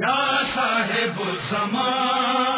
یا صاحب سمان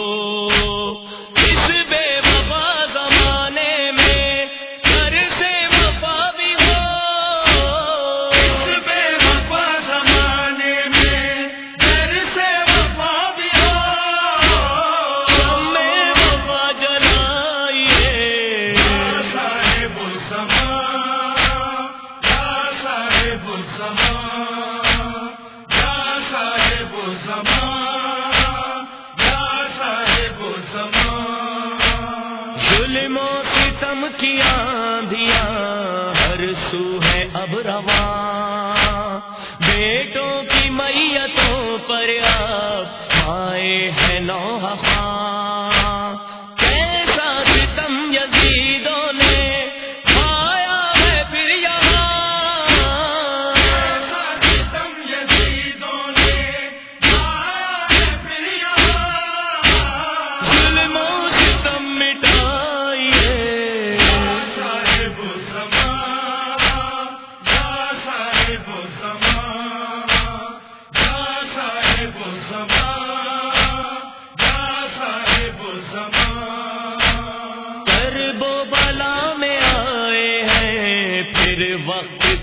ستم کیا دیا ہر سو ہے اب رواں۔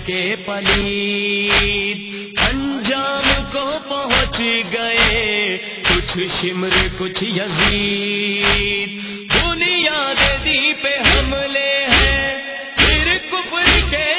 کے پلیت انجام کو پہنچ گئے، کچھ شمر، کچھ یزید۔ دنیا دی پہ حملے ہیں، پھر کپڑ کے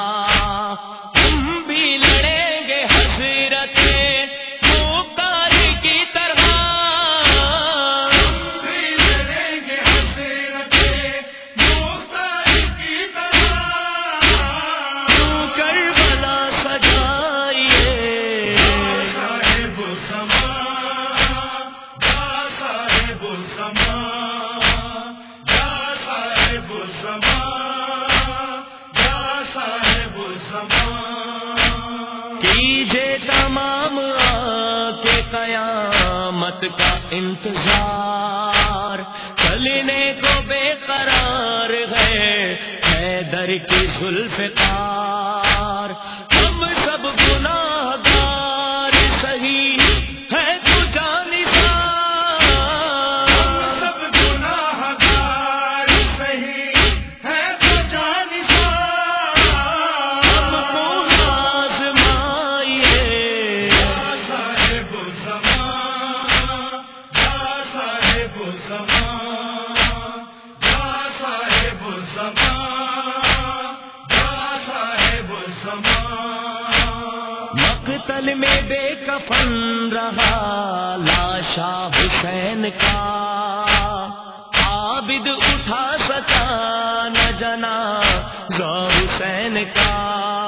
کیجے تمام کے قیامت کا انتظار۔ چلنے کو بے قرار ہے در کی زلفکار مقتل میں بے کفن رہا، لاشا حسین کا۔ عابد اٹھا سچا نہ جنا حسین کا۔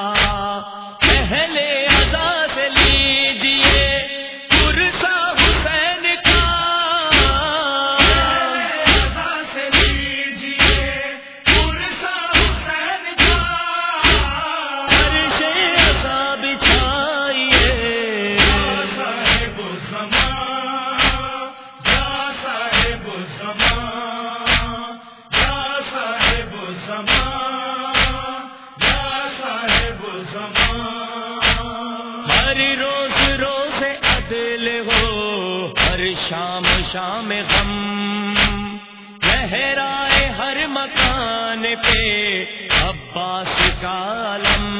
ہر روز روز عدل ہو، ہر شام شام غم۔ لہرائے ہر مکان پہ عباس کا عالم